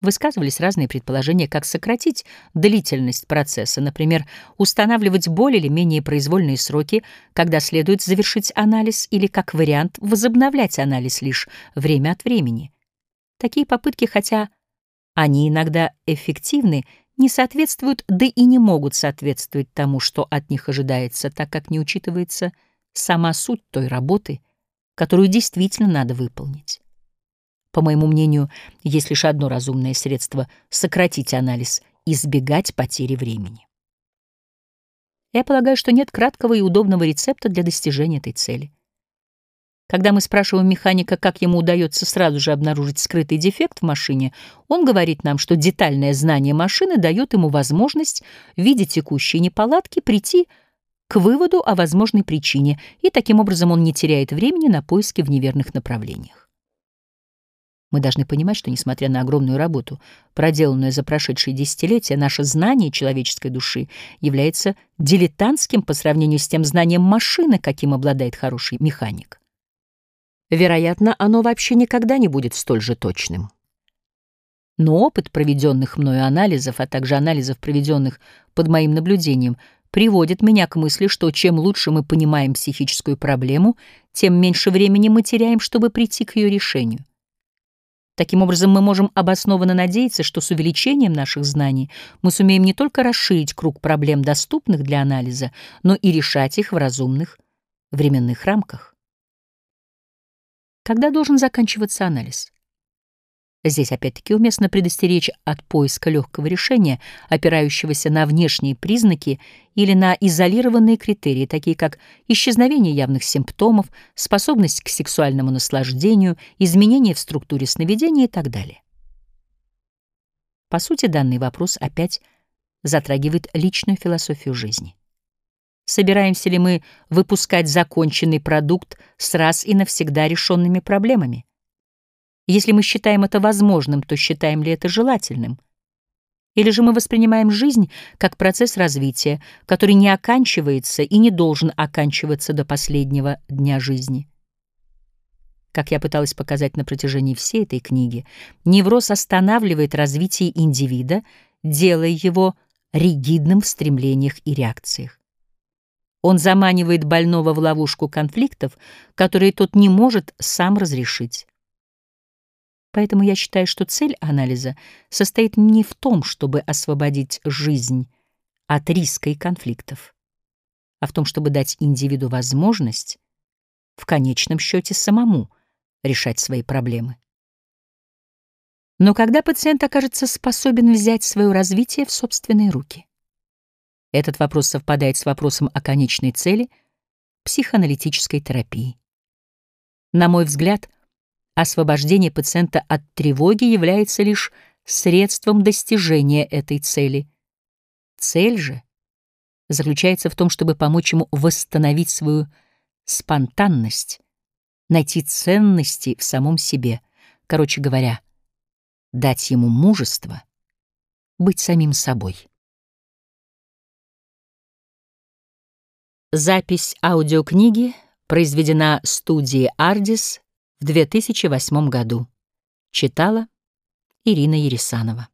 Высказывались разные предположения, как сократить длительность процесса, например, устанавливать более или менее произвольные сроки, когда следует завершить анализ, или, как вариант, возобновлять анализ лишь время от времени. Такие попытки, хотя они иногда эффективны, не соответствуют, да и не могут соответствовать тому, что от них ожидается, так как не учитывается сама суть той работы, которую действительно надо выполнить. По моему мнению, есть лишь одно разумное средство — сократить анализ, избегать потери времени. Я полагаю, что нет краткого и удобного рецепта для достижения этой цели. Когда мы спрашиваем механика, как ему удается сразу же обнаружить скрытый дефект в машине, он говорит нам, что детальное знание машины дает ему возможность, в виде текущей неполадки, прийти к выводу о возможной причине, и таким образом он не теряет времени на поиски в неверных направлениях. Мы должны понимать, что, несмотря на огромную работу, проделанную за прошедшие десятилетия, наше знание человеческой души является дилетантским по сравнению с тем знанием машины, каким обладает хороший механик. Вероятно, оно вообще никогда не будет столь же точным. Но опыт проведенных мною анализов, а также анализов, проведенных под моим наблюдением, приводит меня к мысли, что чем лучше мы понимаем психическую проблему, тем меньше времени мы теряем, чтобы прийти к ее решению. Таким образом, мы можем обоснованно надеяться, что с увеличением наших знаний мы сумеем не только расширить круг проблем, доступных для анализа, но и решать их в разумных временных рамках. Когда должен заканчиваться анализ? Здесь опять-таки уместно предостеречь от поиска легкого решения, опирающегося на внешние признаки или на изолированные критерии, такие как исчезновение явных симптомов, способность к сексуальному наслаждению, изменения в структуре сновидения и так далее. По сути, данный вопрос опять затрагивает личную философию жизни. Собираемся ли мы выпускать законченный продукт с раз и навсегда решенными проблемами? Если мы считаем это возможным, то считаем ли это желательным? Или же мы воспринимаем жизнь как процесс развития, который не оканчивается и не должен оканчиваться до последнего дня жизни? Как я пыталась показать на протяжении всей этой книги, невроз останавливает развитие индивида, делая его ригидным в стремлениях и реакциях. Он заманивает больного в ловушку конфликтов, которые тот не может сам разрешить. Поэтому я считаю, что цель анализа состоит не в том, чтобы освободить жизнь от риска и конфликтов, а в том, чтобы дать индивиду возможность в конечном счете самому решать свои проблемы. Но когда пациент окажется способен взять свое развитие в собственные руки? Этот вопрос совпадает с вопросом о конечной цели психоаналитической терапии. На мой взгляд, освобождение пациента от тревоги является лишь средством достижения этой цели. Цель же заключается в том, чтобы помочь ему восстановить свою спонтанность, найти ценности в самом себе, короче говоря, дать ему мужество быть самим собой. Запись аудиокниги произведена студией «Ардис» в 2008 году. Читала Ирина Ересанова.